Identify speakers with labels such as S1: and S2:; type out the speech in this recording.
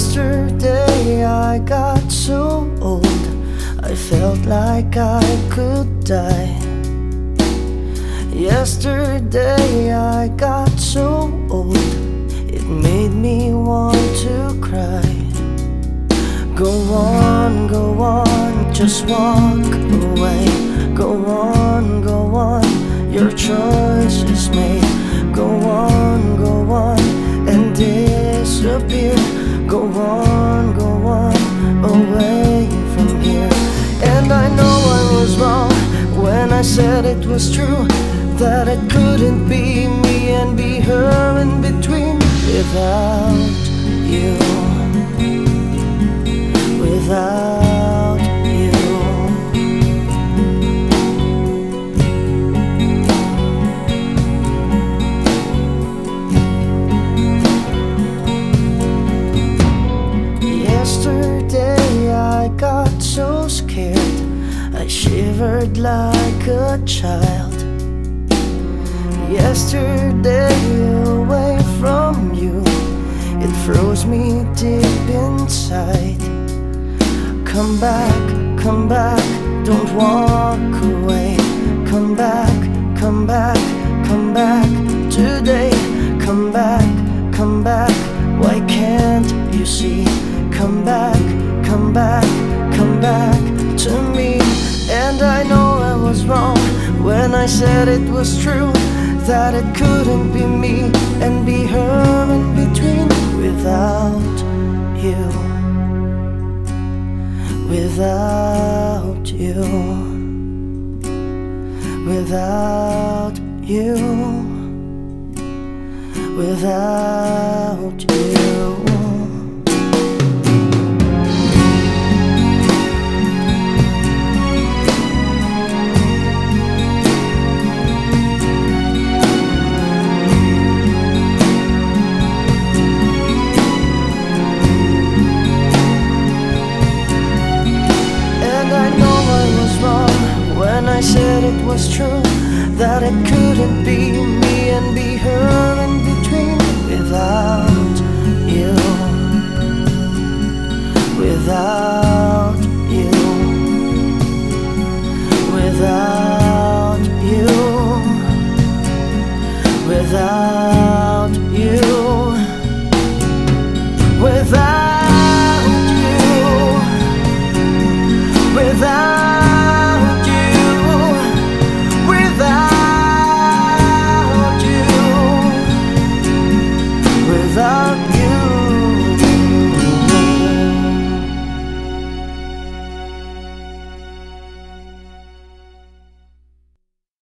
S1: Yesterday I got so old, I felt like I could die. Yesterday I got so old, it made me want to cry. Go on, go on, just walk I said it was true that it couldn't be me and be her in between without you. Shivered like a child. Yesterday, away from you, it froze me deep inside. Come back, come back, don't walk away. Come back, come back, come back today. Come back, come back, why can't you see? Come back, come back, come back to me. Was wrong when I said it was true that it couldn't be me and be her in between without you. Without you. Without you. Without you. I said it was true That it couldn't be me and be her in between. Without you. Without you. Without you. Without you. Without you. Without